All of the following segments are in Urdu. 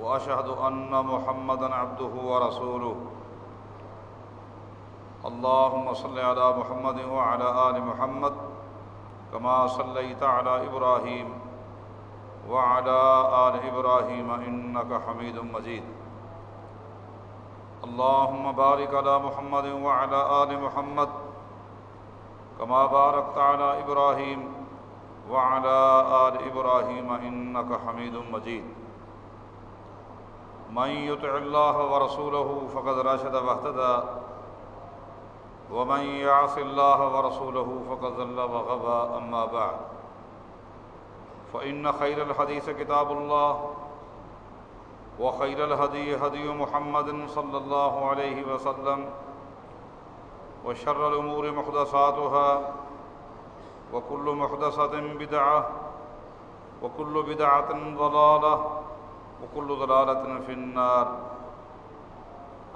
وأشهد أن محمدا عبده ورسوله. اللهم صل على محمد وعلى آل محمد كما صليت على إبراهيم وعلى آل إبراهيم إنك حميد مجيد. اللهم بارك على محمد وعلى آل محمد كما باركت على إبراهيم وعلى آل إبراهيم إنك حميد مجيد. من يطع الله ورسوله فقد رشد واهتدى. ومن يعص الله ورسوله فقد ضل وغوى أما بعد، فإن خير الحديث كتاب الله، وخير الهدي هدي محمد صلى الله عليه وسلم، وشر الأمور محدثاتها، وكل محدثة بدعة، وكل بدعة ضلالة وكل ضلالة في النار.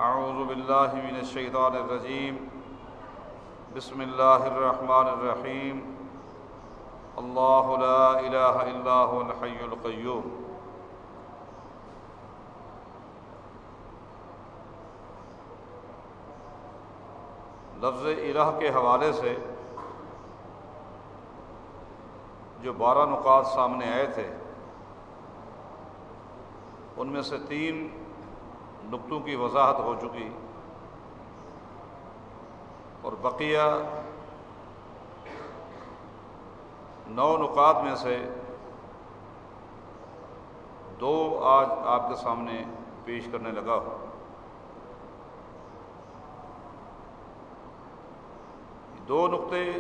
أعوذ بالله من الشيطان الرجيم. بسم الله الرحمن الرحيم. الله لا إله إلا هو الحي القيوم. لفظ الہ کے حوالے سے جو بارہ نکات سامنے آئے تھے ان میں سے تین نقطوں کی وضاحت ہو چکی اور بقیہ نو نکات میں سے دو آج آپ کے سامنے پیش کرنے لگا ہوں۔ دو نقطے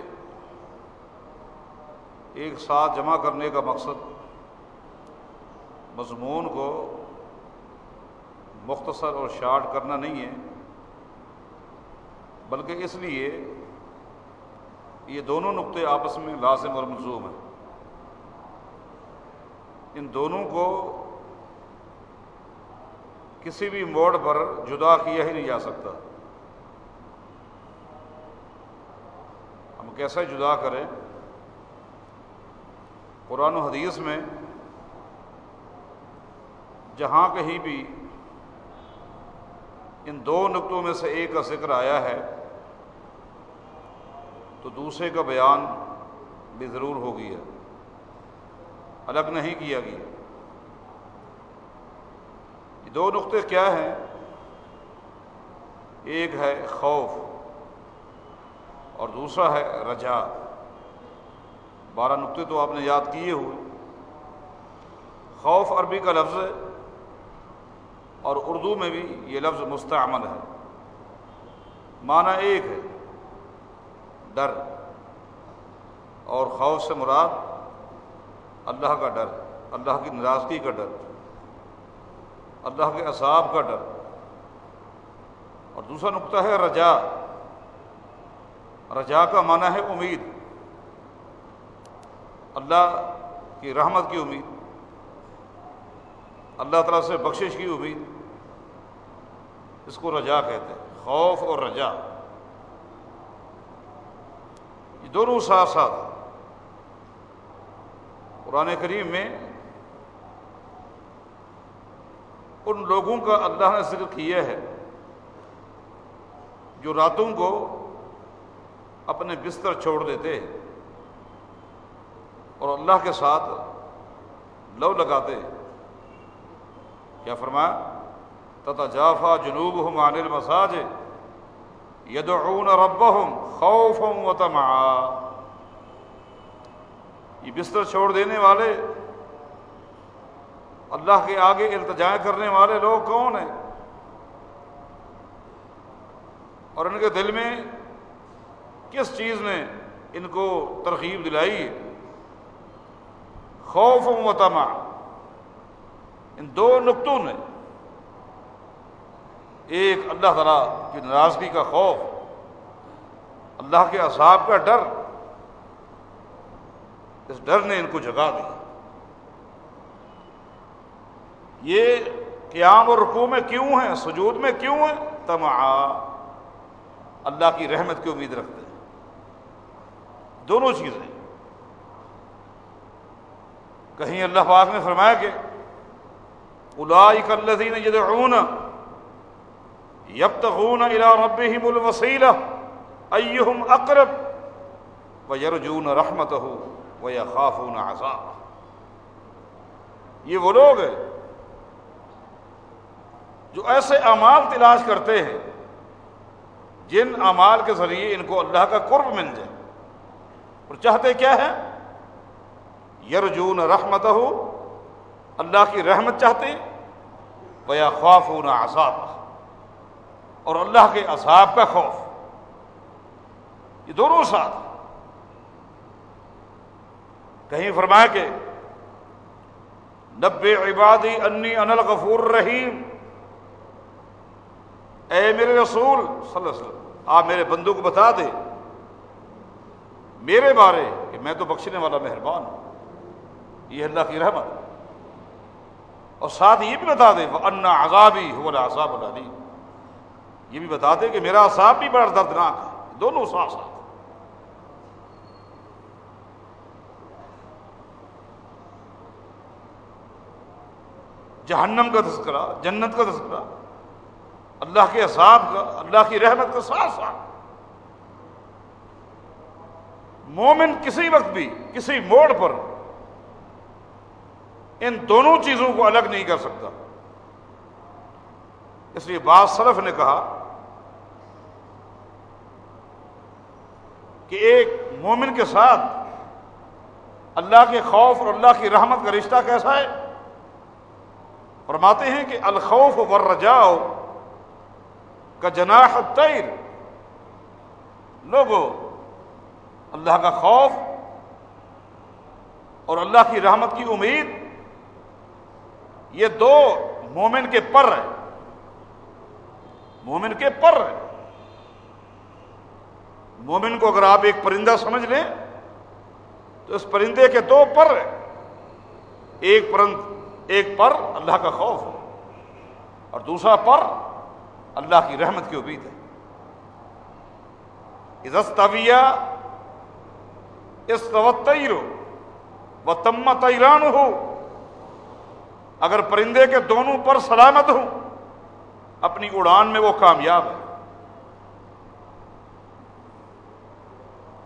ایک ساتھ جمع کرنے کا مقصد مضمون کو مختصر اور شارٹ کرنا نہیں ہے، بلکہ اس لیے یہ دونوں نقطے آپس میں لازم اور ملزوم ہیں۔ ان دونوں کو کسی بھی موڑ پر جدا کیا ہی نہیں جا سکتا۔ ہم کیسے جدا کریں؟ قرآن و حدیث میں جہاں کہیں بھی ان دو نقطوں میں سے ایک کا ذکر آیا ہے، تو دوسرے کا بیان بھی ضرور ہو گیا الگ نہیں کیا گیا۔ یہ دو نقطے کیا ہیں؟ ایک ہے خوف اور دوسرا ہے رجا۔ بارہ نقطے تو آپ نے یاد کیے ہوئے۔ خوف عربی کا لفظ ہے۔ اور اردو میں بھی یہ لفظ مستعمل ہے۔ معنی ایک ہے، ڈر۔ اور خوف سے مراد اللہ کا ڈر، اللہ کی ناراضگی کا ڈر، اللہ کے عذاب کا ڈر۔ اور دوسرا نقطہ ہے، رجا۔ رجا کا معنی ہے امید۔ اللہ کی رحمت کی امید، اللہ تعالیٰ سے بخشش کی امید۔ اس کو رجا کہتے ہیں، خوف اور رجا یہ دونوں ساتھ ساتھ قرآن کریم میں ان لوگوں کا اللہ نے ذکر کیا ہے جو راتوں کو اپنے بستر چھوڑ دیتے اور اللہ کے ساتھ لو لگاتے کیا فرمایا؟ تتا جافا جنوب ہوں عانل مساج ربهم خوفا وطمعا۔ یہ بستر چھوڑ دینے والے، اللہ کے آگے التجا کرنے والے لوگ کون ہیں؟ اور ان کے دل میں کس چیز نے ان کو ترغیب دلائی؟ خوف و تما ان دو نقطوں نے ایک اللہ تعالیٰ کی ناراضگی کا خوف، اللہ کے عذاب کا ڈر۔ اس ڈر نے ان کو جگا دیا یہ قیام اور رکوع میں کیوں ہیں؟ سجود میں کیوں ہیں؟ تما اللہ کی رحمت کی امید رکھتے ہیں۔ دونوں چیزیں۔ کہیں اللہ پاک نے فرمایا کہ اولئک الذین یدعون یبتغون الى ربهم الوسیلہ ایہم اقرب ویرجون رحمتہ ویخافون عذابہ یہ وہ لوگ ہیں جو ایسے اعمال تلاش کرتے ہیں جن اعمال کے ذریعے ان کو اللہ کا قرب مل جائے اور چاہتے کیا ہے یرجون رحمت ہو اللہ کی رحمت چاہتے بیا خوف ہونا عذاب اور اللہ کے عذاب کا خوف۔ یہ دونوں ساتھ۔ کہیں فرمایا کہ نبے عبادی انی انل غفور رحیم اے میرے رسول صلی اللہ علیہ وسلم، آپ میرے بندوں کو بتا دیں۔ میرے بارے کہ میں تو بخشنے والا مہربان ہوں۔ یہ اللہ کی رحمت۔ اور ساتھ یہ بھی بتا دے وہ انا عذابی ہو عذاب العلی یہ بھی بتاتے کہ میرا عذاب بھی بڑا دردناک ہے۔ دونوں ساتھ ساتھ جہنم کا تذکرہ، جنت کا تذکرہ۔ اللہ کے عذاب کا، اللہ کی رحمت کا ساتھ ساتھ مومن کسی وقت بھی، کسی موڑ پر ان دونوں چیزوں کو الگ نہیں کر سکتا۔ اس لیے بعض صرف نے کہا کہ ایک مومن کے ساتھ اللہ کے خوف اور اللہ کی رحمت کا رشتہ کیسا ہے؟ فرماتے ہیں کہ الخوف ورجاؤ کا جناح تیر لوگوں اللہ کا خوف اور اللہ کی رحمت کی امید، یہ دو مومن کے پر ہیں مومن کے پر ہیں مومن کو اگر آپ ایک پرندہ سمجھ لیں، تو اس پرندے کے دو پر ایک پرند، ایک پر اللہ کا خوف ہے اور دوسرا پر اللہ کی رحمت کی امید ہے۔ ازستویہ اس توتر و تمت ایران ہو۔ اگر پرندے کے دونوں پر سلامت ہوں اپنی اڑان میں وہ کامیاب ہے۔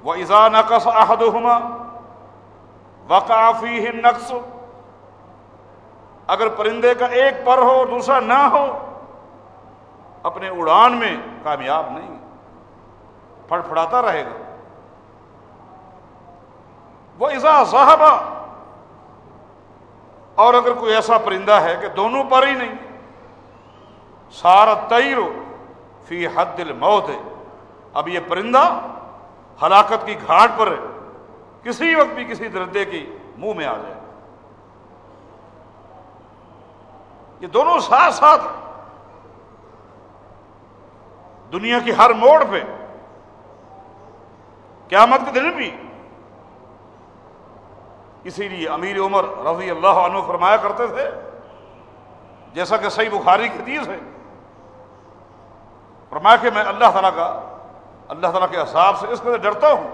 وہ ایزا نقص احد ہوما وقافی نقص اگر پرندے کا ایک پر ہو دوسرا نہ ہو، اپنے اڑان میں کامیاب نہیں پھڑ پھڑاتا رہے گا۔ وہ ایزا صاحبہ اور اگر کوئی ایسا پرندہ ہے کہ دونوں پر ہی نہیں، سارا تیر فی حد دل موت ہے۔ اب یہ پرندہ ہلاکت کی گھاٹ پر کسی وقت بھی کسی درندے کی منہ میں آ جائے۔ یہ دونوں ساتھ ساتھ دنیا کی ہر موڑ پہ قیامت کے دن بھی اسی لیے امیر عمر رضی اللہ عنہ فرمایا کرتے تھے، جیسا کہ صحیح بخاری کی حدیث ہے۔ فرمایا کہ میں اللہ تعالیٰ کا اللہ تعالیٰ کے حساب سے اس قدر ڈرتا ہوں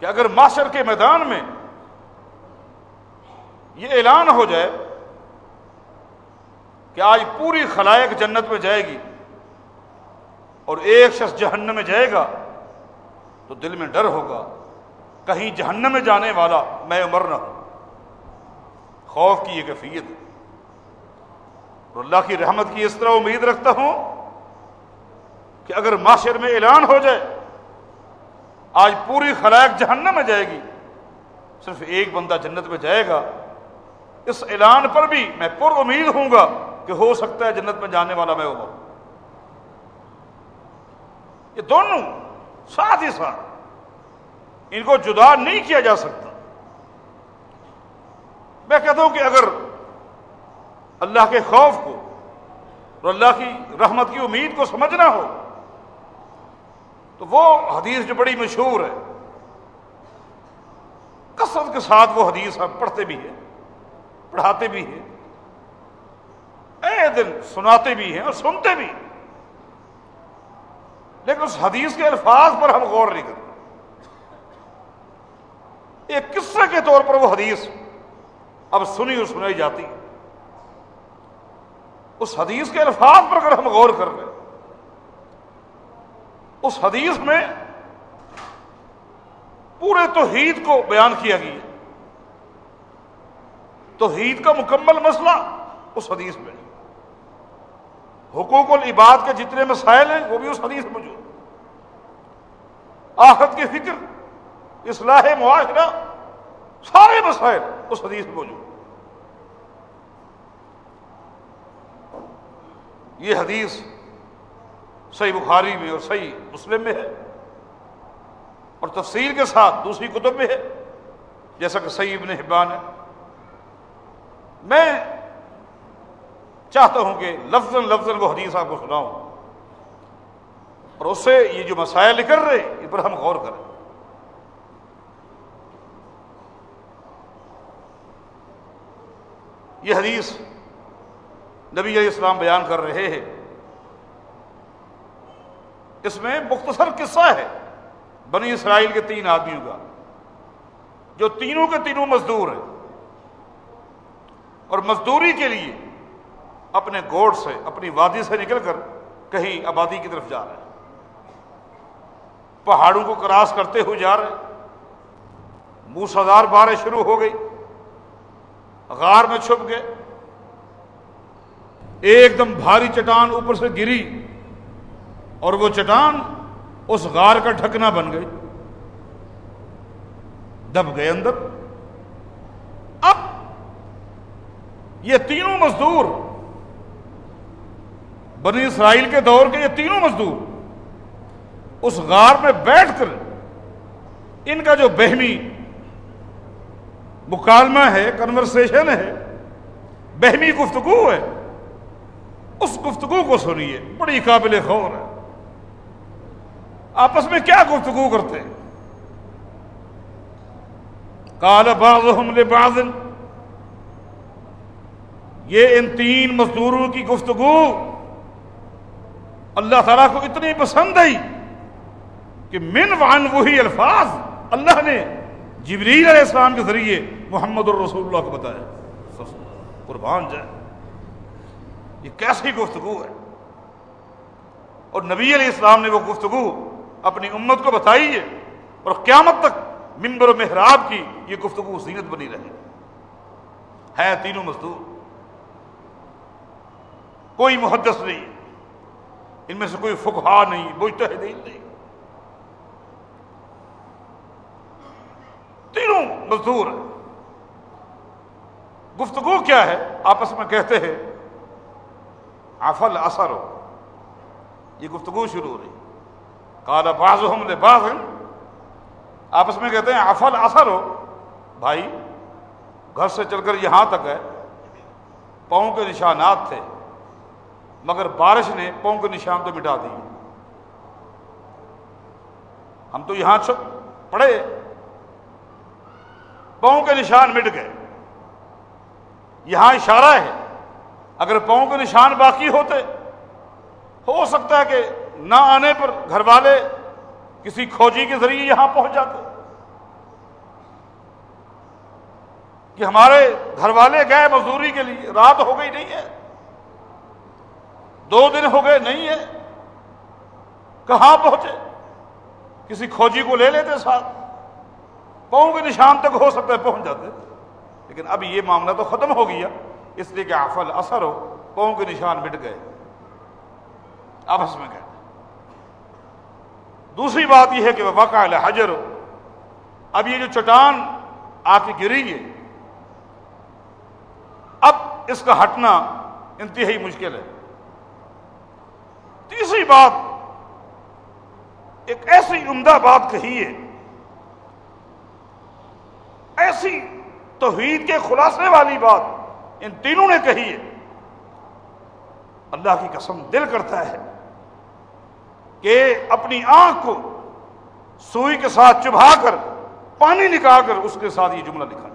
کہ اگر معاشر کے میدان میں یہ اعلان ہو جائے کہ آج پوری خلائق جنت میں جائے گی اور ایک شخص جہنم میں جائے گا تو دل میں ڈر ہوگا، کہیں جہنم میں جانے والا میں عمر نہ ہوں۔ خوف کی یہ کیفیت اور اللہ کی رحمت کی اس طرح امید رکھتا ہوں کہ اگر معاشر میں اعلان ہو جائے، آج پوری خلائق جہنم میں جائے گی، صرف ایک بندہ جنت میں جائے گا، اس اعلان پر بھی میں پر امید ہوں گا کہ ہو سکتا ہے جنت میں جانے والا میں عمر یہ دونوں ساتھ ہی ساتھ، ان کو جدا نہیں کیا جا سکتا۔ میں کہتا ہوں کہ اگر اللہ کے خوف کو اور اللہ کی رحمت کی امید کو سمجھنا ہو تو وہ حدیث جو بڑی مشہور ہے کثرت کے ساتھ وہ حدیث ہم پڑھتے بھی ہیں، پڑھاتے بھی ہیں۔ اے دن سناتے بھی ہیں اور سنتے بھی لیکن اس حدیث کے الفاظ پر ہم غور نہیں کرتے۔ ایک قصے کے طور پر وہ حدیث اب سنی اور سنائی جاتی ہے۔ اس حدیث کے الفاظ پر اگر ہم غور کر لیں اس حدیث میں پورے توحید کو بیان کیا گیا توحید کا مکمل مسئلہ اس حدیث میں حقوق العباد کے جتنے مسائل ہیں، وہ بھی اس حدیث میں موجود آخرت کی فکر، اصلاح معاشرہ، سارے مسائل اس حدیث میں موجود یہ حدیث صحیح بخاری میں اور صحیح مسلم میں ہے اور تفصیل کے ساتھ دوسری کتب میں ہے، جیسا کہ صحیح ابن حبان ہے۔ میں چاہتا ہوں کہ لفظ لفظ وہ حدیث آپ کو سناؤں۔ اور اس سے یہ جو مسائل نکل رہے اس پر ہم غور کریں۔ یہ حدیث نبی علیہ السلام بیان کر رہے ہیں۔ اس میں مختصر قصہ ہے۔ بنی اسرائیل کے تین آدمیوں کا، جو تینوں کے تینوں مزدور ہیں۔ اور مزدوری کے لیے اپنے گوڑ سے، اپنی وادی سے نکل کر کہیں آبادی کی طرف جا رہے ہیں۔ پہاڑوں کو کراس کرتے ہوئے جا رہے موسادار باریں شروع ہو گئی۔ غار میں چھپ گئے۔ ایک دم بھاری چٹان اوپر سے گری۔ اور وہ چٹان اس غار کا ڈھکنا بن گئی۔ دب گئے اندر۔ اب یہ تینوں مزدور، بنی اسرائیل کے دور کے یہ تینوں مزدور اس غار میں بیٹھ کر ان کا جو بہمی مکالمہ ہے کنورسیشن ہے، بہمی گفتگو ہے، اس گفتگو کو سنیے، بڑی قابل خور ہے۔ آپس میں کیا گفتگو کرتے؟ ہیں کال لبعض. یہ ان تین مزدوروں کی گفتگو اللہ تعالیٰ کو اتنی پسند آئی کہ من وان وہی الفاظ اللہ نے جبریل علیہ السلام کے ذریعے محمد الرسول اللہ کو بتایا۔ قربان جائے۔ یہ کیسی گفتگو ہے؟ اور نبی علیہ السلام نے وہ گفتگو اپنی امت کو بتائی ہے اور قیامت تک ممبر و محراب کی یہ گفتگو زینت بنی رہے۔ ہے تینوں مزدور۔ کوئی محدث نہیں۔ ان میں سے کوئی فکہ نہیں، مجتہدین نہیں۔ تینوں مزدور گفتگو کیا ہے؟ آپس میں کہتے ہیں افل اثر ہو۔ یہ گفتگو شروع ہو رہی۔ کالا باز ہم باز آپس میں کہتے ہیں افل اثر ہو. بھائی، گھر سے چل کر یہاں تک ہے، پاؤں کے نشانات تھے، مگر بارش نے پاؤں کے نشان تو مٹا دی ہم تو یہاں چھپ پڑے۔ پاؤں کے نشان مٹ گئے۔ یہاں اشارہ ہے، اگر پاؤں کے نشان باقی ہوتے، ہو سکتا ہے کہ نہ آنے پر گھر والے کسی کھوجی کے ذریعے یہاں پہنچ جاتے کہ ہمارے گھر والے گئے مزدوری کے لیے، رات ہو گئی نہیں ہے، دو دن ہو گئے نہیں ہے، کہاں پہنچے؟ کسی کھوجی کو لے لیتے ساتھ، پاؤں کے نشان تک ہو سکتا ہے پہنچ جاتے، لیکن اب یہ معاملہ تو ختم ہو گیا، اس لیے کہ آفل اثر ہو، پاؤں کے نشان مٹ گئے، آپس میں گئے۔ دوسری بات یہ ہے کہ واقع حجر۔ اب یہ جو چٹان آ کے گری ہے اب اس کا ہٹنا انتہائی مشکل ہے۔ تیسری بات، ایک ایسی عمدہ بات کہی ہے، ایسی توحید کے خلاصے والی بات ان تینوں نے کہی ہے۔ اللہ کی قسم دل کرتا ہے۔ کہ اپنی آنکھ کو سوئی کے ساتھ چبھا کر، پانی نکال کر اس کے ساتھ یہ جملہ لکھا۔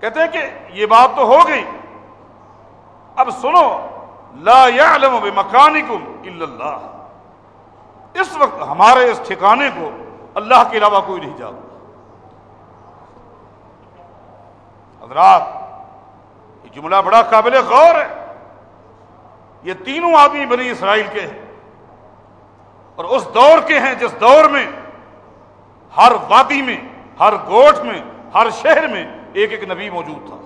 کہتے ہیں کہ یہ بات تو ہو گئی۔ اب سنو، لا يعلم بمکانکم الا اللہ۔ اس وقت ہمارے اس ٹھکانے کو اللہ کے علاوہ کوئی نہیں جانتا۔ حضرات، یہ جملہ بڑا قابل غور ہے۔ یہ تینوں آدمی بنی اسرائیل کے ہیں اور اس دور کے ہیں جس دور میں ہر وادی میں، ہر گوٹ میں، ہر شہر میں ایک ایک نبی موجود تھا۔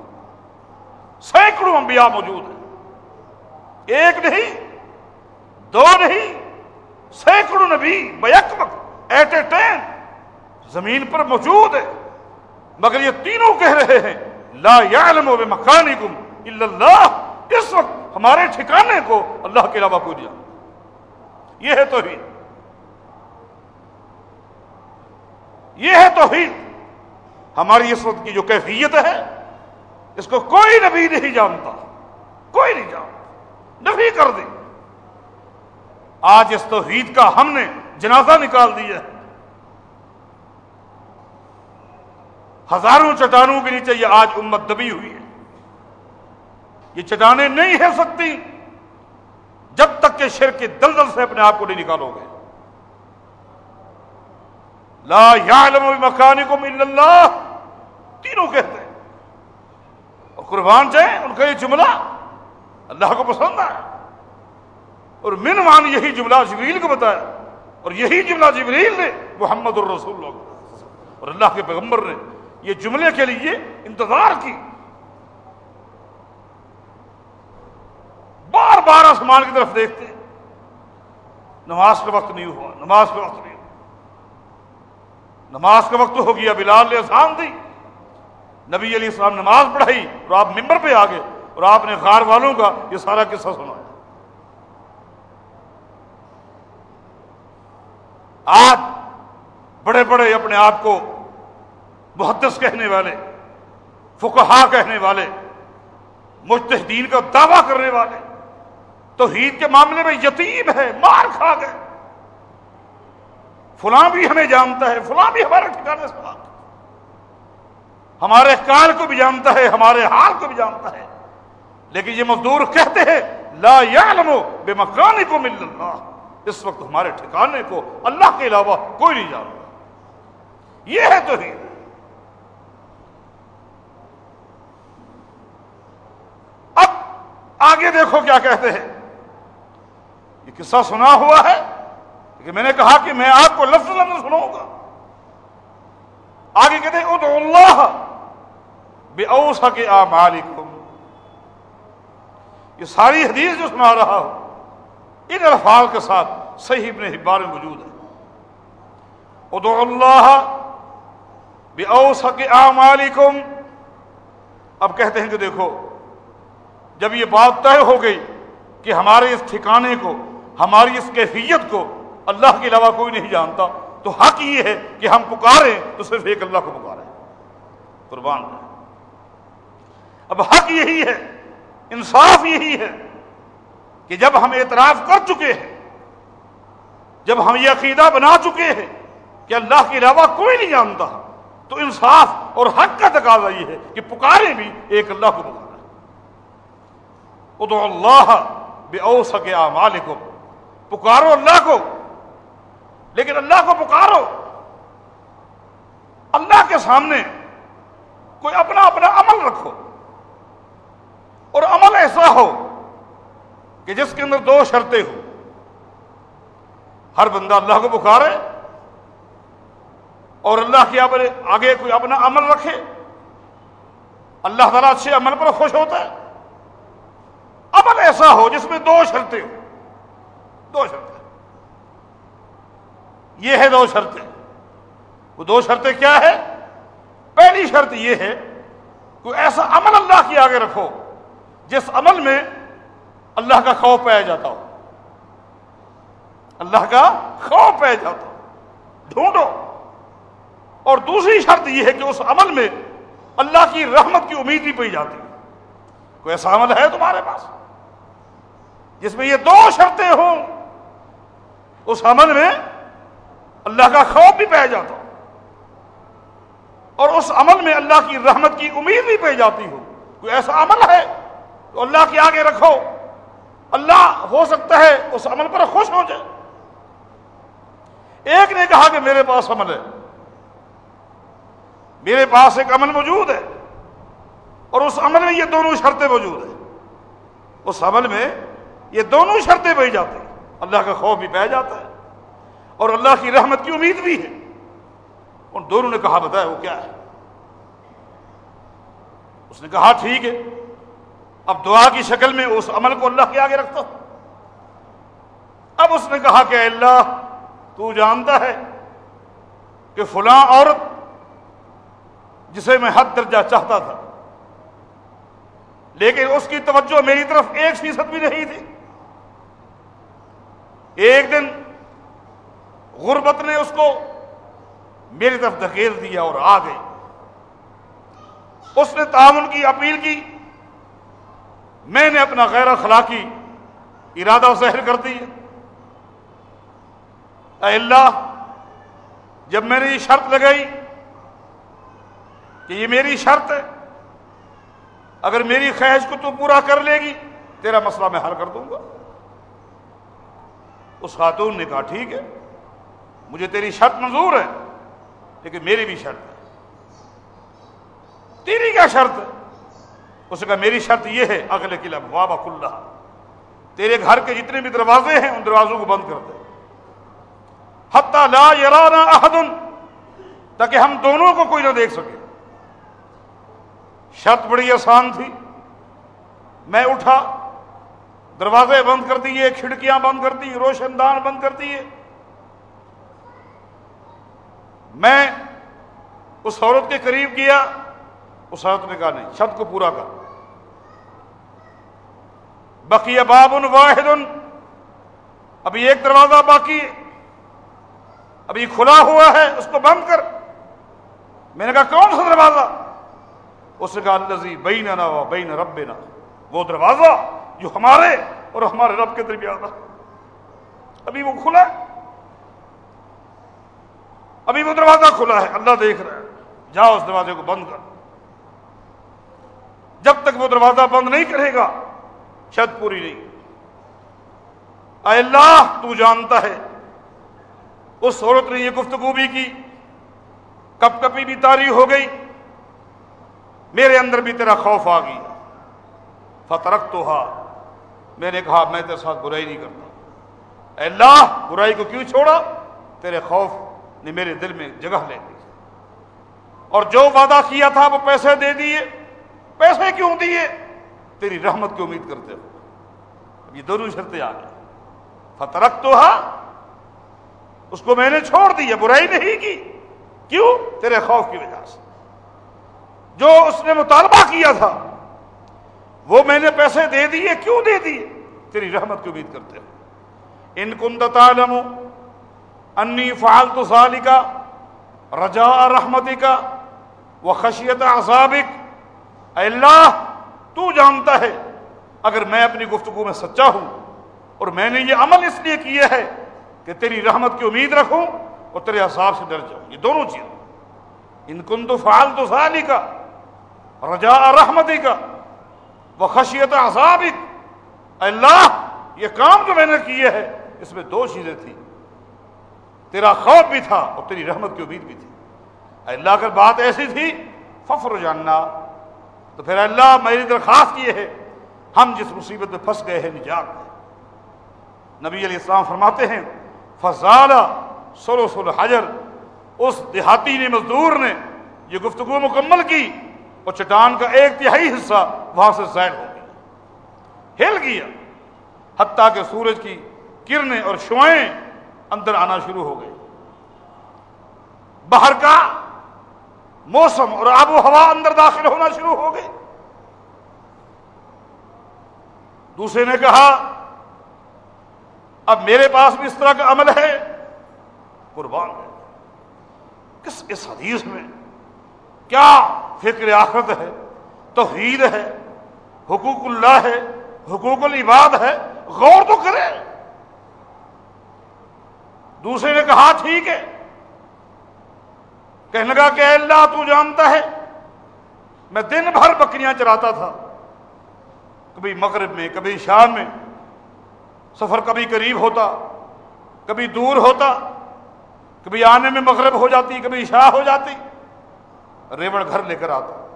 سینکڑوں انبیاء موجود ہیں۔ ایک نہیں، دو نہیں، سینکڑوں نبی بیک وقت ایٹ اے ٹائم زمین پر موجود ہے مگر یہ تینوں کہہ رہے ہیں، لا يعلم بمکانکم الا اللہ، اس وقت ہمارے ٹھکانے کو اللہ کے علاوہ کوئی جانتا۔ یہ ہے توحید۔ یہ ہے توحید۔ ہماری اس وقت کی جو کیفیت ہے، اس کو کوئی نبی نہیں جانتا۔ کوئی نہیں جانتا۔ نبی کر دے۔ آج اس توحید کا ہم نے جنازہ نکال دیا ہے۔ ہزاروں چٹانوں کے نیچے یہ آج امت دبی ہوئی ہے۔ یہ چٹانیں نہیں ہے سکتی جب تک کہ شر کے دلدل سے اپنے آپ کو نہیں نکالو گے۔ لا يعلم بمکانکم الا اللہ۔ تینوں کہتے ہیں۔ اور قربان جائیں، ان کا یہ جملہ اللہ کو پسند ہے۔ اور من مان یہی جملہ جبریل کو بتایا۔ اور یہی جملہ جبریل نے محمد الرسول اللہ اور اللہ کے پیغمبر نے یہ جملے کے لیے انتظار کی بار بار آسمان کی طرف دیکھتے نماز کا وقت نہیں ہوا، نماز کا وقت نہیں ہوا۔ نماز کا وقت ہو گیا بلال نے اذان دی۔ نبی علیہ السلام نماز پڑھائی اور آپ ممبر پہ آ گئے اور آپ نے غار والوں کا یہ سارا قصہ سنا آج بڑے بڑے اپنے آپ کو محدث کہنے والے فکہ کہنے والے، مجتہدین کا دعویٰ کرنے والے۔ توحید کے معاملے میں یتیم ہے، مار کھا گئے۔ فلاں بھی ہمیں جانتا ہے، فلاں بھی ہمارے ٹھکانے سے ہمارے کال کو بھی جانتا ہے، ہمارے حال کو بھی جانتا ہے۔ لیکن یہ مزدور کہتے ہیں، لا يعلم بے مکان کو مل اللہ۔ اس وقت ہمارے ٹھکانے کو اللہ کے علاوہ کوئی نہیں جانتا۔ یہ ہے توحید۔ اب آگے دیکھو کیا کہتے ہیں۔ یہ قصہ سنا ہوا ہے کہ میں نے کہا کہ میں آپ کو لفظ لفظ سناؤں گا۔ آگے کہتے ہیں، ادعو اللہ بے اوسا کے یہ ساری حدیث جو سنا رہا ہوں، ان الفاظ کے ساتھ صحیح ابن حبار میں موجود ہے۔ ادعو اللہ بے اوسا کے اب کہتے ہیں کہ دیکھو، جب یہ بات طے ہو گئی کہ ہمارے اس ٹھکانے کو ہماری اس کیفیت کو اللہ کے علاوہ کوئی نہیں جانتا۔ تو حق یہ ہے کہ ہم پکاریں، تو صرف ایک اللہ کو پکاریں۔ قربان اب حق یہی ہے، انصاف یہی ہے کہ جب ہم اعتراف کر چکے ہیں، جب ہم یہ عقیدہ بنا چکے ہیں کہ اللہ کے علاوہ کوئی نہیں جانتا، تو انصاف اور حق کا تقاضا یہ ہے کہ پکارے بھی ایک اللہ کو پکارے ادو اللہ بے او سکے پکارو اللہ کو۔ لیکن اللہ کو پکارو۔ اللہ کے سامنے کوئی اپنا اپنا عمل رکھو۔ اور عمل ایسا ہو کہ جس کے اندر دو شرطیں ہوں۔ ہر بندہ اللہ کو پکارے اور اللہ کے آگے کوئی اپنا عمل رکھے۔ اللہ تعالیٰ اچھے عمل پر خوش ہوتا ہے۔ عمل ایسا ہو جس میں دو شرطیں ہوں۔ دو شرطیں یہ ہے دو شرطیں۔ وہ دو شرطیں کیا ہے پہلی شرط یہ ہے، کوئی ایسا عمل اللہ کی آگے رکھو جس عمل میں اللہ کا خوف پایا جاتا ہو۔ اللہ کا خوف پایا جاتا ہو۔ ڈھونڈو۔ اور دوسری شرط یہ ہے کہ اس عمل میں اللہ کی رحمت کی امید بھی پی جاتی کوئی ایسا عمل ہے تمہارے پاس جس میں یہ دو شرطیں ہوں؟ اس عمل میں اللہ کا خوف بھی پہ جاتا اور اس عمل میں اللہ کی رحمت کی امید بھی پہ جاتی ہو۔ کوئی ایسا عمل ہے تو اللہ کے آگے رکھو۔ اللہ ہو سکتا ہے اس عمل پر خوش ہو جائے۔ ایک نے کہا کہ میرے پاس عمل ہے۔ میرے پاس ایک عمل موجود ہے۔ اور اس عمل میں یہ دونوں شرطیں موجود ہیں۔ اس عمل میں یہ دونوں شرطیں بہ جاتی ہیں۔ اللہ کا خوف بھی بہ جاتا ہے اور اللہ کی رحمت کی امید بھی ہے۔ ان دونوں نے کہا بتایا وہ کیا ہے؟ اس نے کہا، ٹھیک ہے، اب دعا کی شکل میں اس عمل کو اللہ کے آگے رکھتا۔ ہوں اب اس نے کہا کہ اللہ، تو جانتا ہے کہ فلاں عورت جسے میں حد درجہ چاہتا تھا، لیکن اس کی توجہ میری طرف ایک فیصد بھی نہیں تھی۔ ایک دن غربت نے اس کو میری طرف دھکیل دیا اور آ گئی۔ اس نے تعاون کی، اپیل کی۔ میں نے اپنا غیر اخلاقی ارادہ ظاہر کر دی۔ اللہ، جب میں نے یہ شرط لگائی کہ یہ میری شرط ہے، اگر میری خواہش کو تو پورا کر لے گی، تیرا مسئلہ میں حل کر دوں گا۔ اس خاتون نے کہا، ٹھیک ہے، مجھے تیری شرط منظور ہے، لیکن میری بھی شرط ہے. تیری کیا شرط ہے؟ اس نے کہا، میری شرط یہ ہے اگلے قلعہ وابا کلّہ، تیرے گھر کے جتنے بھی دروازے ہیں، ان دروازوں کو بند کر دے. لا یرانا احد تاکہ ہم دونوں کو کوئی نہ دیکھ سکے۔ شرط بڑی آسان تھی، میں اٹھا دروازے بند کر دیے، کھڑکیاں بند کر دی، روشن دان بند کر دیے۔ میں اس عورت کے قریب کیا اس عورت نے کہا، نہیں، شرط کو پورا کر۔ بقی باب واحد۔ ابھی ایک دروازہ باقی ہے۔ ابھی کھلا ہوا ہے، اس کو بند کر۔ میں نے کہا، کون سا دروازہ؟ اس نے کہا الزی بین نا بین رب وہ دروازہ۔ جو ہمارے اور ہمارے رب کے درمیان ابھی وہ کھلا ہے۔ ابھی وہ دروازہ کھلا ہے۔ اللہ دیکھ رہا ہے۔ جاؤ اس دروازے کو بند کر۔ جب تک وہ دروازہ بند نہیں کرے گا شد پوری نہیں۔ اے اللہ، تو جانتا ہے۔ اس عورت نے یہ گفتگو بھی کی۔ کب کبھی بھی تاری ہو گئی۔ میرے اندر بھی تیرا خوف آ گئی فترک تو ہا میں نے کہا، میں تیرے ساتھ برائی نہیں کرتا۔ اے اللہ، برائی کو کیوں چھوڑا؟ تیرے خوف نے میرے دل میں جگہ لے دی اور جو وعدہ کیا تھا، وہ پیسے دے دیے۔ پیسے کیوں دیے؟ تیری رحمت کی امید کرتے ہو یہ دونوں شرطیں آ گئی فترک تو ہا اس کو میں نے چھوڑ دیا برائی نہیں کی۔ کیوں؟ تیرے خوف کی وجہ سے۔ جو اس نے مطالبہ کیا تھا وہ میں نے پیسے دے دیے، کیوں دے دیے؟ تیری رحمت کی امید کرتے ہو ان کن تعلم انی فعال تو سالی کا رجا رحمتی کا وہ خشیت اعصابک اللہ، تو جانتا ہے، اگر میں اپنی گفتگو میں سچا ہوں، اور میں نے یہ عمل اس لیے کیا ہے کہ تیری رحمت کی امید رکھوں اور تیرے حساب سے ڈر جاؤں۔ یہ دونوں چیزیں۔ ان کن تو فعال تو سالی کا رجا رحمتی کا وہ خشیت اعصابک اللہ، یہ کام جو میں نے کیے ہے اس میں دو چیزیں تھیں۔ تیرا خوف بھی تھا اور تیری رحمت کی امید بھی تھی۔ اللہ، اگر بات ایسی تھی ففر جاننا تو پھر اللہ، میری درخواست یہ ہے، ہم جس مصیبت میں پھنس گئے ہیں، نجات نبی علیہ السلام فرماتے ہیں فضال سلو سلو حجر اس دیہاتی نے، مزدور نے، یہ گفتگو مکمل کی۔ اور چٹان کا ایک تہائی حصہ وہاں سے زائد ہو گیا۔ ہل گیا۔ حتیٰ کہ سورج کی کرنیں اور شوائیں اندر آنا شروع ہو گئی۔ باہر کا موسم اور آب و ہوا اندر داخل ہونا شروع ہو گئی دوسرے نے کہا، اب میرے پاس بھی اس طرح کا عمل ہے۔ قربان ہے کس اس حدیث میں کیا فکر آخرت ہے، توحید ہے، حقوق اللہ ہے، حقوق العباد ہے، غور تو کرے۔ دوسرے نے کہا، ٹھیک ہے۔ کہنے لگا کہ اللہ، تو جانتا ہے۔ میں دن بھر بکریاں چراتا تھا۔ کبھی مغرب میں، کبھی شام میں۔ سفر کبھی قریب ہوتا، کبھی دور ہوتا۔ کبھی آنے میں مغرب ہو جاتی، کبھی شاہ ہو جاتی۔ ریوڑ گھر لے کر آتا،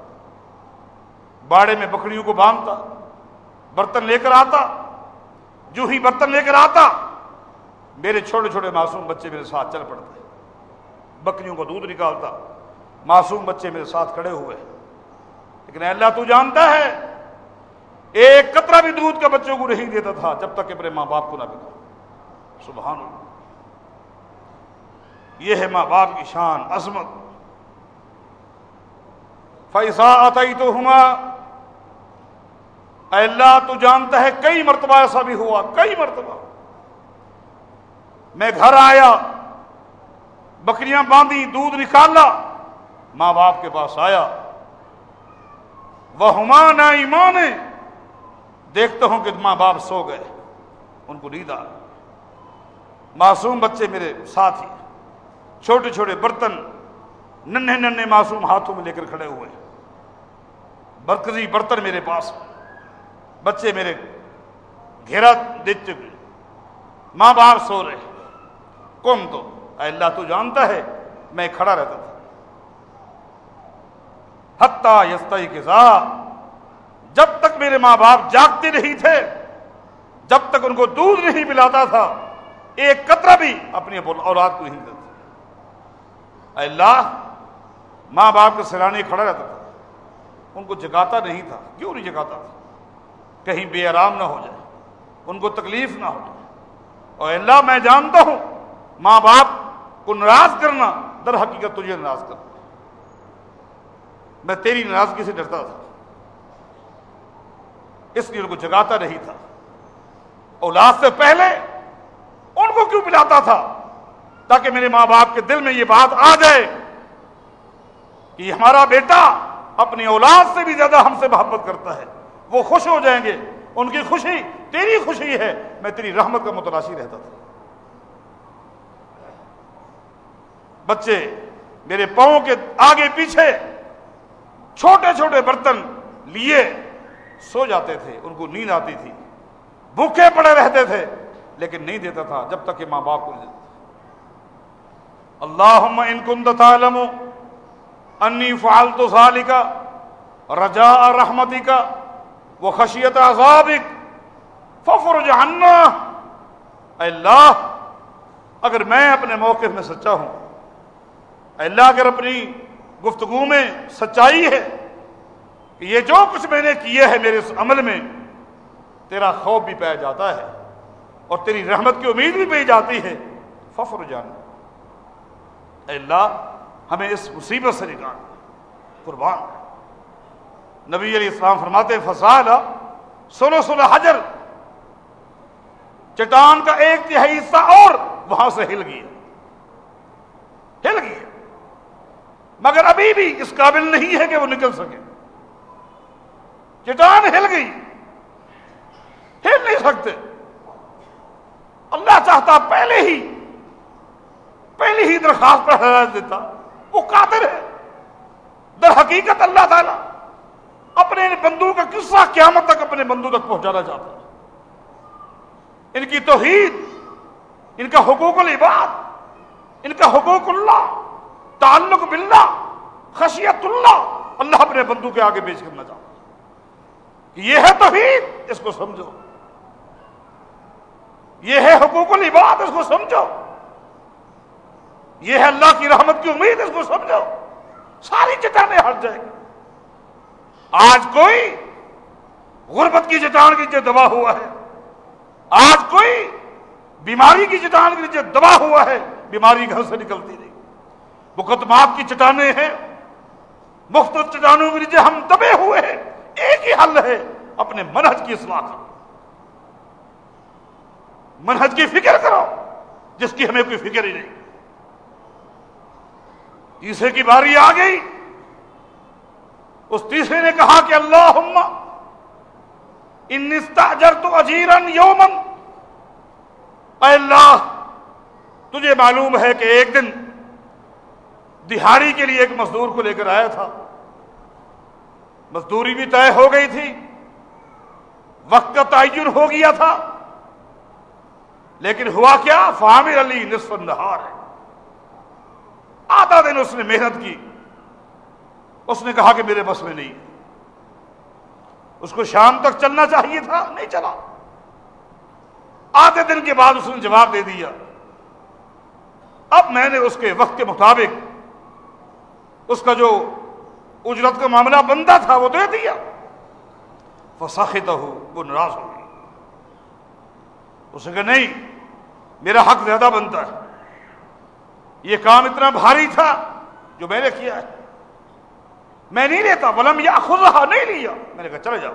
باڑے میں بکریوں کو باندھتا برتن لے کر آتا جو ہی برتن لے کر آتا۔ میرے چھوٹے چھوٹے معصوم بچے میرے ساتھ چل پڑتے، بکریوں کو دودھ نکالتا، معصوم بچے میرے ساتھ کھڑے ہوئے۔ لیکن اللہ تو جانتا ہے، ایک قطرہ بھی دودھ کا بچوں کو نہیں دیتا تھا جب تک کہ میرے ماں باپ کو نہ بکا سبحان اللہ۔ یہ ہے ماں باپ کی شان، عظمت۔ فیصا آتا تو ہما اللہ تو جانتا ہے کئی مرتبہ ایسا بھی ہوا، کئی مرتبہ۔ میں گھر آیا، بکریاں باندھی، دودھ نکالا، ماں باپ کے پاس آیا۔ وہ ہما نہ ایمان دیکھتا ہوں کہ ماں باپ سو گئے، ان کو نیند آ معصوم بچے میرے ساتھ ہی چھوٹے چھوٹے برتن، ننھے ننھے معصوم ہاتھوں میں لے کر کھڑے ہوئے۔ برکزی برتن میرے پاس۔ بچے میرے، گھیرا دیکھ چکے۔ ماں باپ سو رہے کون تو اللہ تو جانتا ہے، میں کھڑا رہتا تھا۔ حتہ یستائی کے ساتھ جب تک میرے ماں باپ جاگتے نہیں تھے، جب تک ان کو دودھ نہیں پلاتا تھا، ایک قطرہ بھی اپنی اولاد کو نہیں دیتا اللہ، ماں باپ کے سرانے کھڑا رہتا تھا۔ ان کو جگاتا نہیں تھا۔ کیوں نہیں جگاتا تھا؟ کہیں بے آرام نہ ہو جائے۔ ان کو تکلیف نہ ہو جائے۔ اور اللہ میں جانتا ہوں، ماں باپ کو ناراض کرنا در حقیقت تجھے ناراض کرنا میں تیری ناراضگی سے ڈرتا تھا۔ اس لیے ان کو جگاتا نہیں تھا۔ اولاد سے پہلے ان کو کیوں پلاتا تھا؟ تاکہ میرے ماں باپ کے دل میں یہ بات آ جائے کہ ہمارا بیٹا اپنی اولاد سے بھی زیادہ ہم سے محبت کرتا ہے۔ وہ خوش ہو جائیں گے۔ ان کی خوشی، تیری خوشی ہے۔ میں تیری رحمت کا متلاشی رہتا تھا۔ بچے، میرے پاؤں کے آگے پیچھے چھوٹے چھوٹے برتن لیے سو جاتے تھے۔ ان کو نیند آتی تھی۔ بھوکے پڑے رہتے تھے۔ لیکن نہیں دیتا تھا جب تک کہ ماں باپ کو نہیں دیتا اللہ ان کن تعلم انی فعلت ذالک رجاء رحمتی کا وہ خشیت عذابک ففرج عنا. اے اللہ، اگر میں اپنے موقف میں سچا ہوں، اے اللہ، اگر اپنی گفتگو میں سچائی ہے کہ یہ جو کچھ میں نے کیا ہے میرے اس عمل میں، تیرا خوف بھی پایا جاتا ہے اور تیری رحمت کی امید بھی پی جاتی ہے ففر جان اے اللہ ہمیں اس مصیبت سے نکال قربان۔ نبی علیہ السلام فرماتے فسال سولہ سولہ حجر۔ چٹان کا ایک تہائی حصہ اور وہاں سے ہل گیا۔ ہل گیا۔ مگر ابھی بھی اس قابل نہیں ہے کہ وہ نکل سکے۔ چٹان ہل گئی۔ ہل نہیں سکتے۔ اللہ چاہتا پہلے ہی پہلے ہی درخواست پر ہدایت دیتا۔ وہ قادر ہے۔ در حقیقت اللہ تعالی اپنے بندو کا قصہ قیامت تک اپنے بندو تک پہنچانا چاہتا ہے۔ ان کی توحید، ان کا حقوق العباد، ان کا حقوق اللہ، تعلق باللہ، خشیت اللہ اللہ اپنے بندو کے آگے پیش کرنا چاہتا ہے۔ یہ ہے توحید، اس کو سمجھو۔ یہ ہے حقوق العباد، اس کو سمجھو۔ یہ ہے اللہ کی رحمت کی امید، اس کو سمجھو۔ ساری چٹانیں ہٹ جائیں گی۔ آج کوئی غربت کی چٹان کے نیچے دبا ہوا ہے۔ آج کوئی بیماری کی چٹان کے نیچے دبا ہوا ہے۔ بیماری گھر سے نکلتی نہیں۔ مقدمات کی چٹانیں ہیں۔ مختلف چٹانوں کے نیچے ہم دبے ہوئے ہیں۔ ایک ہی حل ہے۔ اپنے منہج کی اصلاح کرو۔ منہج کی فکر کرو۔ جس کی ہمیں کوئی فکر ہی نہیں۔ تیسرے کی باری آ گئی۔ اس تیسرے نے کہا کہ اللہ ان تو اجیرن یومن۔ اے اللہ، تجھے معلوم ہے کہ ایک دن دہاڑی کے لیے ایک مزدور کو لے کر آیا تھا۔ مزدوری بھی طے ہو گئی تھی۔ وقت کا تعین ہو گیا تھا۔ لیکن ہوا کیا؟ فامر علی، نصف النہار۔ ہے آدھا دن اس نے محنت کی۔ اس نے کہا کہ میرے بس میں نہیں۔ اس کو شام تک چلنا چاہیے تھا، نہیں چلا۔ آدھے دن کے بعد اس نے جواب دے دیا۔ اب میں نے اس کے وقت کے مطابق اس کا جو اجرت کا معاملہ بندہ تھا، وہ دے دیا۔ ہو وہ ناراض ہو گئی۔ اس نے کہا، نہیں، میرا حق زیادہ بنتا ہے۔ یہ کام اتنا بھاری تھا جو میں نے کیا ہے۔ میں نہیں لیتا، ولم یا خود رہا نہیں لیا۔ میں نے کہا، چلے جاؤ۔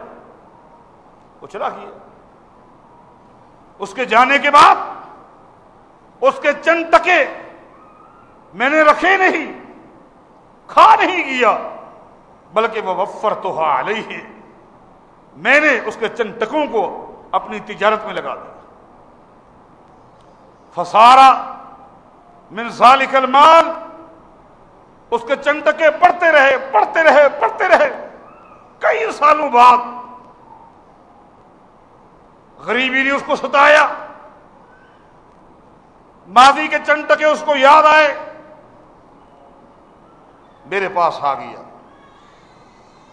وہ چلا کیا اس کے جانے کے بعد اس کے چند ٹکے میں نے رکھے نہیں، کھا نہیں گیا، بلکہ وہ وفر تو علیہ۔ میں نے اس کے چند ٹکوں کو اپنی تجارت میں لگا دیا۔ فسارا من ذالک المال۔ اس کے چند ٹکے پڑھتے رہے پڑھتے رہے پڑھتے رہے۔ کئی سالوں بعد غریبی نے اس کو ستایا۔ ماضی کے چند ٹکے اس کو یاد آئے۔ میرے پاس آ گیا۔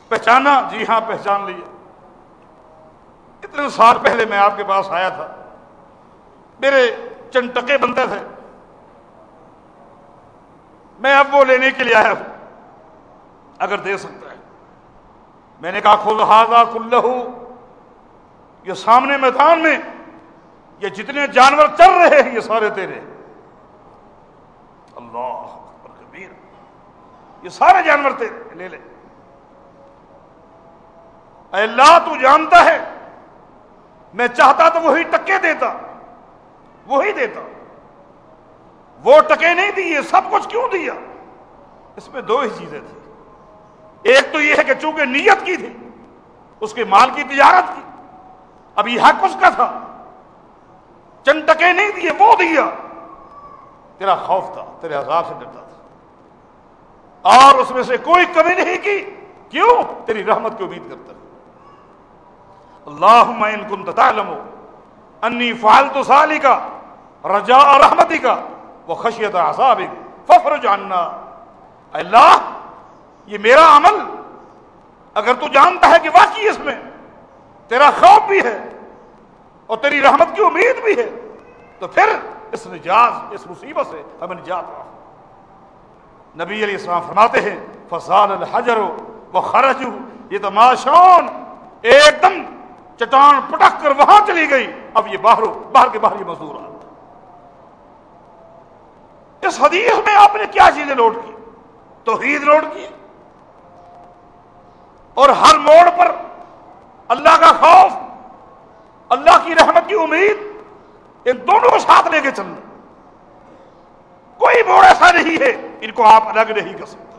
پہچانا؟ جی ہاں پہچان لیا۔ اتنے سال پہلے میں آپ کے پاس آیا تھا۔ میرے چند ٹکے بنتے تھے۔ میں اب وہ لینے کے لیے آیا ہوں۔ اگر دے سکتا ہے۔ میں نے کہا خود ہاضا کلو یہ سامنے میدان میں یہ جتنے جانور چل رہے ہیں، یہ سارے تیرے اللہ کبیر۔ یہ سارے جانور تیرے لے لے۔ اے اللہ، تو جانتا ہے۔ میں چاہتا تو وہی ٹکے دیتا، وہی دیتا۔ وہ ٹکے نہیں دیے، سب کچھ کیوں دیا؟ اس میں دو ہی چیزیں تھیں۔ ایک تو یہ ہے کہ چونکہ نیت کی تھی، اس کے مال کی تجارت کی، اب یہ حق اس کا تھا۔ چند ٹکے نہیں دیے، وہ دیا۔ تیرا خوف تھا، تیرے عذاب سے ڈرتا تھا۔ اور اس میں سے کوئی کمی نہیں کی۔ کیوں؟ تیری رحمت کی امید کرتا۔ اللہ ان کن تعلم انی فالتو سالی کا رجا رحمتی کا وہ خشیت ففر جاننا اللہ، یہ میرا عمل۔ اگر تو جانتا ہے کہ واقعی اس میں تیرا خوف بھی ہے اور تیری رحمت کی امید بھی ہے، تو پھر اس نجات، اس مصیبت سے ہمیں نجات رہا نبی علیہ السلام فرماتے ہیں فصال الحجر وہ خرج یہ تو معاشون ایک دم چٹان پٹک کر وہاں چلی گئی۔ اب یہ باہر باہر کے باہر یہ مزدور آ۔ اس حدیث میں آپ نے کیا چیزیں نوٹ کی؟ توحید نوٹ کی؟ اور ہر موڑ پر اللہ کا خوف، اللہ کی رحمت کی امید، ان دونوں ساتھ لے کے چلنا۔ کوئی موڑ ایسا نہیں ہے، ان کو آپ الگ نہیں کر سکتے۔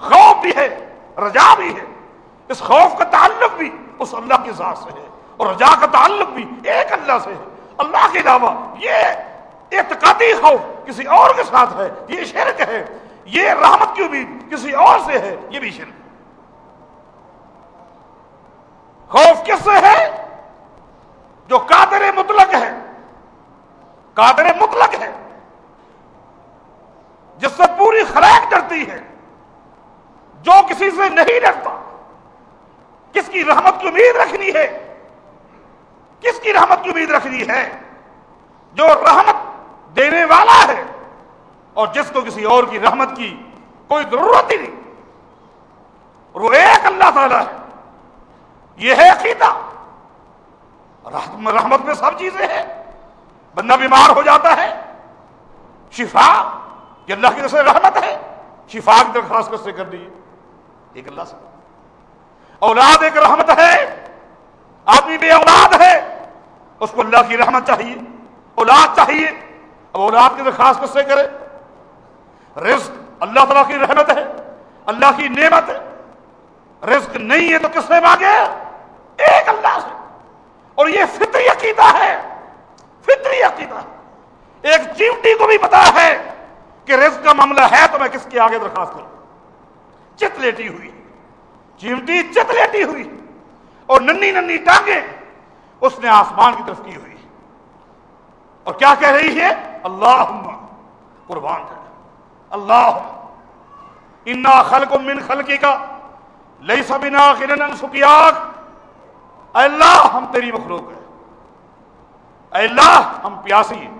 خوف بھی ہے، رجا بھی ہے۔ اس خوف کا تعلق بھی اس اللہ کے ذات سے ہے۔ اور رجا کا تعلق بھی ایک اللہ سے ہے۔ اللہ کے علاوہ یہ اعتقادی خوف کسی اور کے ساتھ ہے، یہ شرک ہے، یہ رحمت کی امید کسی اور سے ہے، یہ بھی شرک۔ خوف کس سے ہے؟ جو قادر مطلق ہے، قادر مطلق ہے، جس سے پوری خراک ڈرتی ہے، جو کسی سے نہیں ڈرتا۔ کس کی رحمت کی امید رکھنی ہے؟ کس کی رحمت کی امید رکھنی ہے؟ جو رحمت دینے والا ہے اور جس کو کسی اور کی رحمت کی کوئی ضرورت ہی نہیں۔ اور وہ ایک اللہ تعالیٰ ہے۔ یہ ہے عقیدہ۔ رحمت میں سب چیزیں ہیں۔ بندہ بیمار ہو جاتا ہے۔ شفا یہ اللہ کی طرف سے رحمت ہے۔ شفا کی درخواست کس سے کر دیجیے ایک اللہ سے۔ اولاد ایک رحمت ہے۔ آدمی بے اولاد ہے۔ اس کو اللہ کی رحمت چاہیے۔ اولاد چاہیے۔ اب اولاد کی درخواست کس سے کرے؟ رزق اللہ تعالیٰ کی رحمت ہے، اللہ کی نعمت ہے۔ رزق نہیں ہے تو کس سے مانگے؟ ایک اللہ سے۔ اور یہ فطری عقیدہ ہے، فطری عقیدہ۔ ایک چیوٹی کو بھی پتا ہے کہ رزق کا معاملہ ہے تو میں کس کے آگے درخواست کروں۔ چت لیٹی ہوئی چیمٹی چت لیٹی ہوئی۔ اور ننی ننی ٹانگیں اس نے آسمان کی طرف کی ہوئی۔ اور کیا کہہ رہی ہے؟ اللہ قربان ہے اللہ انا خلق من خلقی کا لئی سبنا خرن سکیاک اے اللہ، ہم تیری مخلوق ہے اے اللہ، ہم پیاسی ہیں۔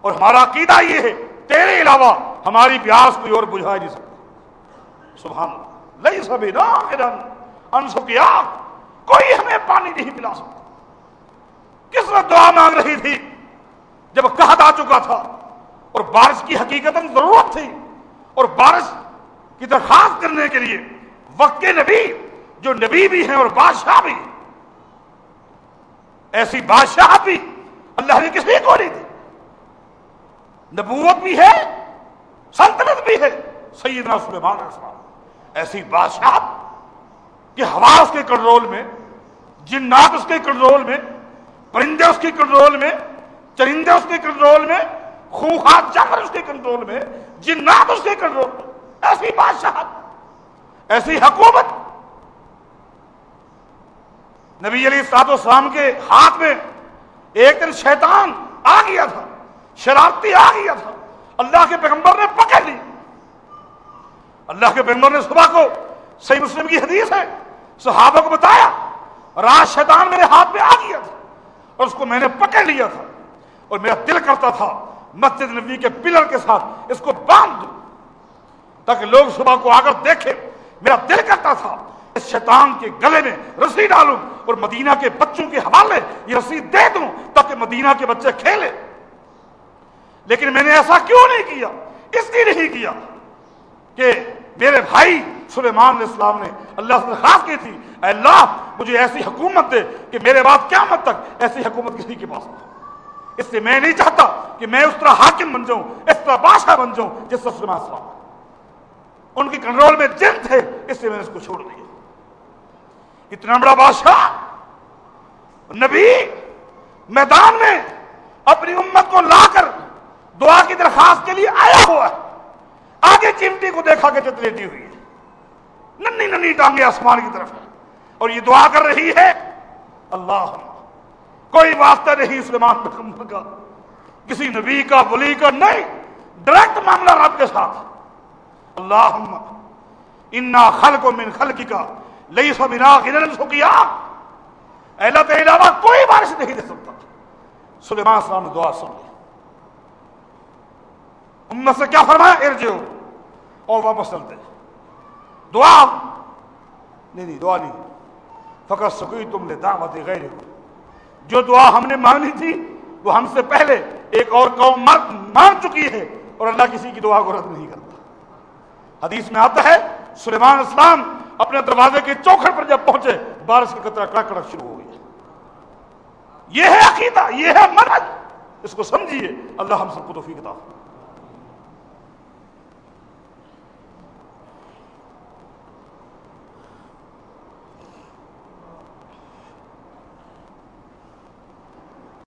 اور ہمارا عقیدہ یہ ہے، تیرے علاوہ ہماری پیاس کوئی اور بجھا نہیں سکتا سبحان اللہ۔ لئی سبنا خرن ان سکیاک کوئی ہمیں پانی نہیں پلا سکتا۔ کس وقت دعا مانگ رہی تھی؟ جب کہا آ چکا تھا اور بارش کی حقیقت ضرورت تھی اور بارش کی درخواست کرنے کے لیے وقت نبی، جو نبی بھی ہیں اور بادشاہ بھی ایسی بادشاہ بھی اللہ نے کسی کو نہیں دی؟ نبوت بھی ہے، سلطنت بھی ہے، سیدنا سلیمان السلام۔ ایسی بادشاہ کہ ہوا اس کے کنٹرول میں، جنات اس کے کنٹرول میں، پرندے اس کے کنٹرول میں چرندے اس کے کنٹرول میں، خوخات جانور اس کے کنٹرول میں، جنات اس کے کنٹرول میں۔ ایسی بادشاہ ایسی حکومت۔ نبی علی سات السلام کے ہاتھ میں ایک دن شیطان آ گیا تھا، شرارتی آ گیا تھا۔ اللہ کے پیغمبر نے پکڑ لی۔ اللہ کے پیغمبر نے صبح کو صحیح مسلم کی حدیث ہے، صحابہ کو بتایا رات شیطان میرے ہاتھ میں آ گیا تھا اور اس کو میں نے پکڑ لیا تھا۔ اور میرا دل کرتا تھا مسجد نبی کے پلر کے ساتھ اس کو باندھ دوں، تاکہ لوگ صبح کو آ کر دیکھے میرا دل کرتا تھا اس شیطان کے گلے میں رسی ڈالوں اور مدینہ کے بچوں کے حوالے یہ رسی دے دوں تاکہ مدینہ کے بچے کھیلے لیکن میں نے ایسا کیوں نہیں کیا؟ اس لیے نہیں کیا کہ میرے بھائی سلیمان علیہ السلام نے اللہ سے درخواست کی تھی، اے اللہ، مجھے ایسی حکومت دے کہ میرے بعد قیامت تک ایسی حکومت کسی کے پاس نہ اس لیے میں نہیں چاہتا کہ میں اس طرح حاکم بن جاؤں، اس طرح بادشاہ بن جاؤں جس سے سلیمان السلام۔ ان کی کنٹرول میں جن تھے، اس لیے میں نے اس کو چھوڑ دیا۔ اتنا بڑا بادشاہ، نبی، میدان میں اپنی امت کو لا کر دعا کی درخواست کے لیے آیا ہوا ہے۔ آگے چمٹی کو دیکھا کہ چت لیٹی ہوئی ہے۔ ننی ننی ٹانگیں آسمان کی طرف ہے اور یہ دعا کر رہی ہے، اللہ کوئی واسطہ نہیں سلیمان پیغمبر کا۔ کسی نبی کا، ولی کا، نہیں۔ ڈائریکٹ معاملہ رب کے ساتھ۔ اللہ انا خلق من خلق کا لئی سو بنا سکیا اللہ کے علاوہ کوئی بارش نہیں دے سکتا۔ سلیمان السلام نے دعا سن لی۔ امت سے کیا فرمایا؟ ارجو اور واپس چلتے۔ دعا۔ نہیں نہیں، دعا نہیں۔ فقط سکوئی تم نے دعوت غیر جو دعا ہم نے مانگی تھی، وہ ہم سے پہلے ایک اور قوم مان چکی ہے اور اللہ کسی کی دعا کو رد نہیں کرتا۔ حدیث میں آتا ہے، سلیمان اسلام اپنے دروازے کے چوکھڑ پر جب پہنچے، بارش کی قطرہ کڑک کڑک شروع ہو گیا۔ یہ ہے عقیدہ، یہ ہے منج اس کو سمجھیے، اللہ ہم سب کو توفیق عطا